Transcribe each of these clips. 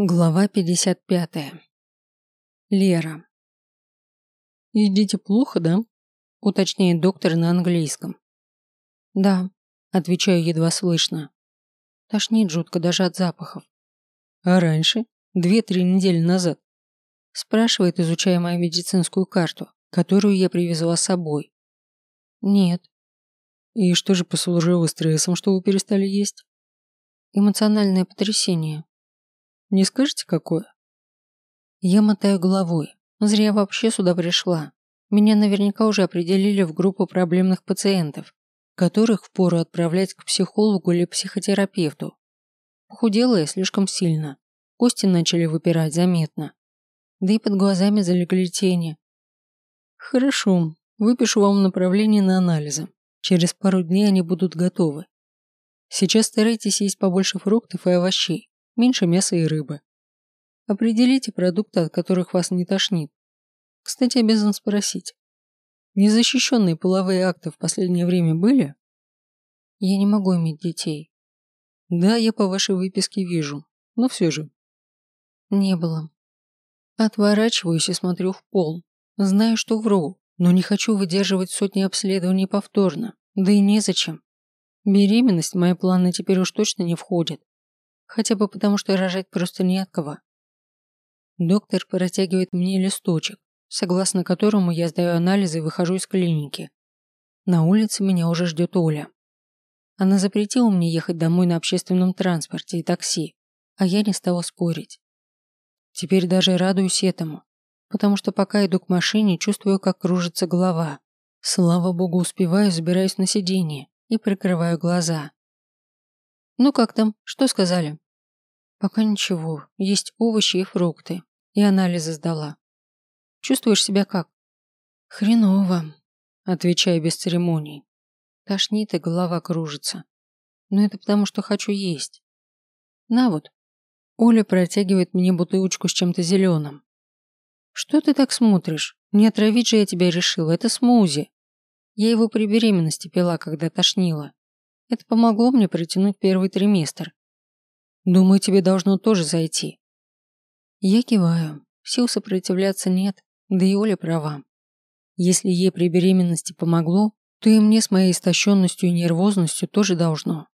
Глава 55. Лера. «Едите плохо, да?» – уточняет доктор на английском. «Да», – отвечаю едва слышно. Тошнит жутко даже от запахов. «А раньше? Две-три недели назад?» – спрашивает, изучая мою медицинскую карту, которую я привезла с собой. «Нет». «И что же послужило стрессом, что вы перестали есть?» «Эмоциональное потрясение», не скажете, какое? Я мотаю головой. Зря вообще сюда пришла. Меня наверняка уже определили в группу проблемных пациентов, которых впору отправлять к психологу или психотерапевту. Похудела я слишком сильно. Кости начали выпирать заметно. Да и под глазами залегли тени. Хорошо, выпишу вам направление на анализы. Через пару дней они будут готовы. Сейчас старайтесь есть побольше фруктов и овощей меньше мяса и рыбы. Определите продукты, от которых вас не тошнит. Кстати, обязан спросить. Незащищенные половые акты в последнее время были? Я не могу иметь детей. Да, я по вашей выписке вижу, но все же. Не было. Отворачиваюсь и смотрю в пол. Знаю, что вру, но не хочу выдерживать сотни обследований повторно. Да и незачем. Беременность в мои планы теперь уж точно не входит. Хотя бы потому, что рожать просто не от кого. Доктор протягивает мне листочек, согласно которому я сдаю анализы и выхожу из клиники. На улице меня уже ждет Оля. Она запретила мне ехать домой на общественном транспорте и такси, а я не стала спорить. Теперь даже радуюсь этому, потому что пока иду к машине, чувствую, как кружится голова. Слава богу, успеваю, забираюсь на сиденье и прикрываю глаза. «Ну как там? Что сказали?» «Пока ничего. Есть овощи и фрукты. И анализы сдала. Чувствуешь себя как?» «Хреново», – отвечаю без церемоний. Тошнит и голова кружится. Но это потому, что хочу есть. На вот. Оля протягивает мне бутылочку с чем-то зеленым. Что ты так смотришь? Не отравить же я тебя решила, это смузи. Я его при беременности пила, когда тошнило. Это помогло мне протянуть первый триместр. Думаю, тебе должно тоже зайти. Я киваю. Сил сопротивляться нет, да и Оля права. Если ей при беременности помогло, то и мне с моей истощенностью и нервозностью тоже должно.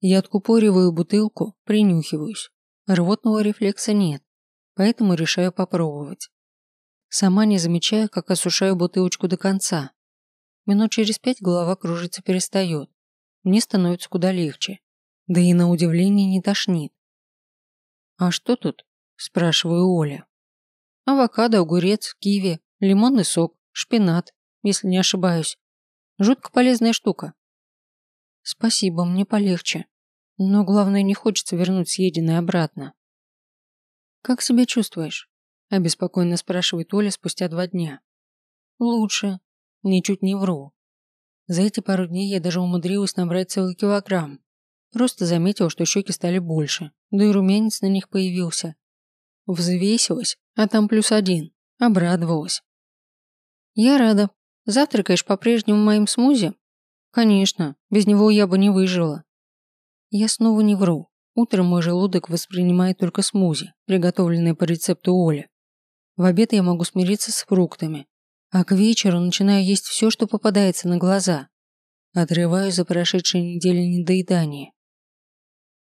Я откупориваю бутылку, принюхиваюсь. Рвотного рефлекса нет, поэтому решаю попробовать. Сама не замечая, как осушаю бутылочку до конца. Минут через пять голова кружиться перестает мне становится куда легче. Да и на удивление не тошнит. «А что тут?» – спрашиваю Оля. «Авокадо, огурец, киви, лимонный сок, шпинат, если не ошибаюсь. Жутко полезная штука». «Спасибо, мне полегче. Но главное, не хочется вернуть съеденное обратно». «Как себя чувствуешь?» – обеспокоенно спрашивает Оля спустя два дня. «Лучше. Ничуть не вру. За эти пару дней я даже умудрилась набрать целый килограмм. Просто заметила, что щеки стали больше, да и румянец на них появился. Взвесилась, а там плюс один. Обрадовалась. Я рада. Завтракаешь по-прежнему моим смузи? Конечно, без него я бы не выжила. Я снова не вру. Утром мой желудок воспринимает только смузи, приготовленные по рецепту Оли. В обед я могу смириться с фруктами, а к вечеру начинаю есть все, что попадается на глаза. Отрываю за прошедшие недели недоедания.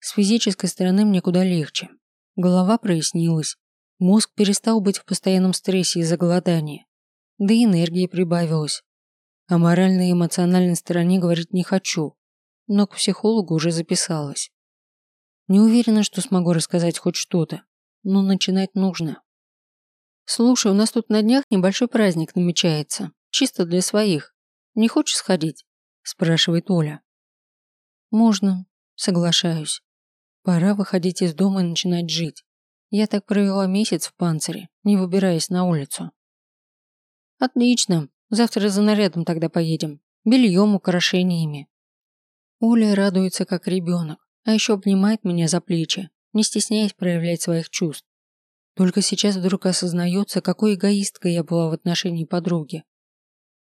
С физической стороны мне куда легче. Голова прояснилась. Мозг перестал быть в постоянном стрессе из-за голодания. Да и энергии прибавилось. О моральной и эмоциональной стороне говорить не хочу, но к психологу уже записалась. Не уверена, что смогу рассказать хоть что-то, но начинать нужно. «Слушай, у нас тут на днях небольшой праздник намечается. Чисто для своих. Не хочешь сходить?» спрашивает Оля. «Можно», соглашаюсь. Пора выходить из дома и начинать жить. Я так провела месяц в панцире, не выбираясь на улицу. Отлично. Завтра за нарядом тогда поедем. Бельем, украшениями. Оля радуется как ребенок, а еще обнимает меня за плечи, не стесняясь проявлять своих чувств. Только сейчас вдруг осознается, какой эгоисткой я была в отношении подруги.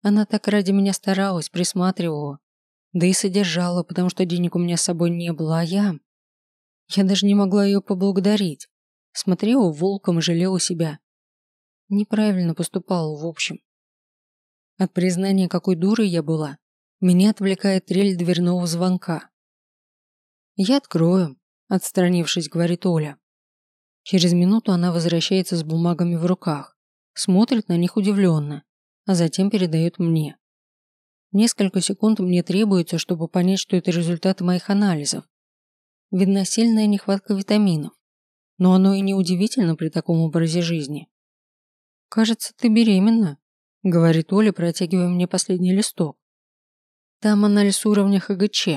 Она так ради меня старалась, присматривала. Да и содержала, потому что денег у меня с собой не было, а я... Я даже не могла ее поблагодарить. Смотрела волком и жалела себя. Неправильно поступала, в общем. От признания, какой дурой я была, меня отвлекает трель дверного звонка. «Я открою», – отстранившись, говорит Оля. Через минуту она возвращается с бумагами в руках, смотрит на них удивленно, а затем передает мне. Несколько секунд мне требуется, чтобы понять, что это результаты моих анализов. Видна сильная нехватка витаминов, но оно и не удивительно при таком образе жизни. «Кажется, ты беременна», – говорит Оля, протягивая мне последний листок. Там анализ уровня ХГЧ.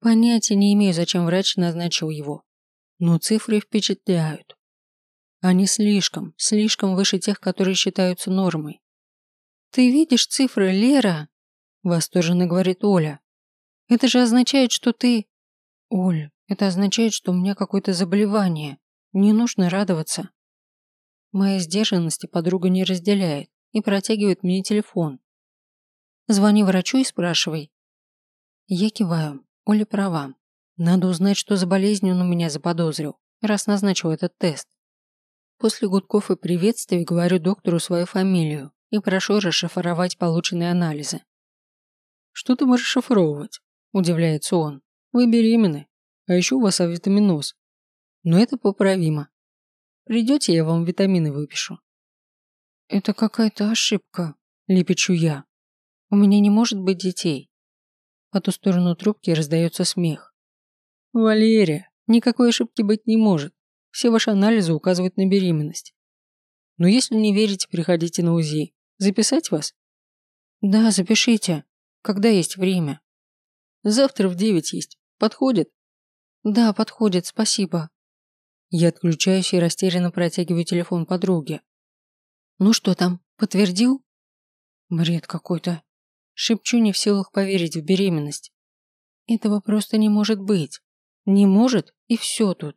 Понятия не имею, зачем врач назначил его. Но цифры впечатляют. Они слишком, слишком выше тех, которые считаются нормой. «Ты видишь цифры, Лера?» – восторженно говорит Оля. «Это же означает, что ты...» «Оль, это означает, что у меня какое-то заболевание. Не нужно радоваться». Моя сдержанности подруга не разделяет и протягивает мне телефон. «Звони врачу и спрашивай». Я киваю. Оля права. Надо узнать, что за болезнь он у меня заподозрил, раз назначил этот тест. После гудков и приветствий говорю доктору свою фамилию и прошу расшифровать полученные анализы. «Что ты можешь шифровывать?» – удивляется он. «Вы беременны, а еще у вас авитаминоз. Но это поправимо. Придете, я вам витамины выпишу». «Это какая-то ошибка», – лепечу я. «У меня не может быть детей». По ту сторону трубки раздается смех. «Валерия, никакой ошибки быть не может. Все ваши анализы указывают на беременность. Но если не верите, приходите на УЗИ. Записать вас?» «Да, запишите. Когда есть время?» «Завтра в девять есть. Подходит?» «Да, подходит, спасибо». Я отключаюсь и растерянно протягиваю телефон подруге. «Ну что там, подтвердил?» Бред какой-то. Шепчу не в силах поверить в беременность. Этого просто не может быть. Не может, и все тут.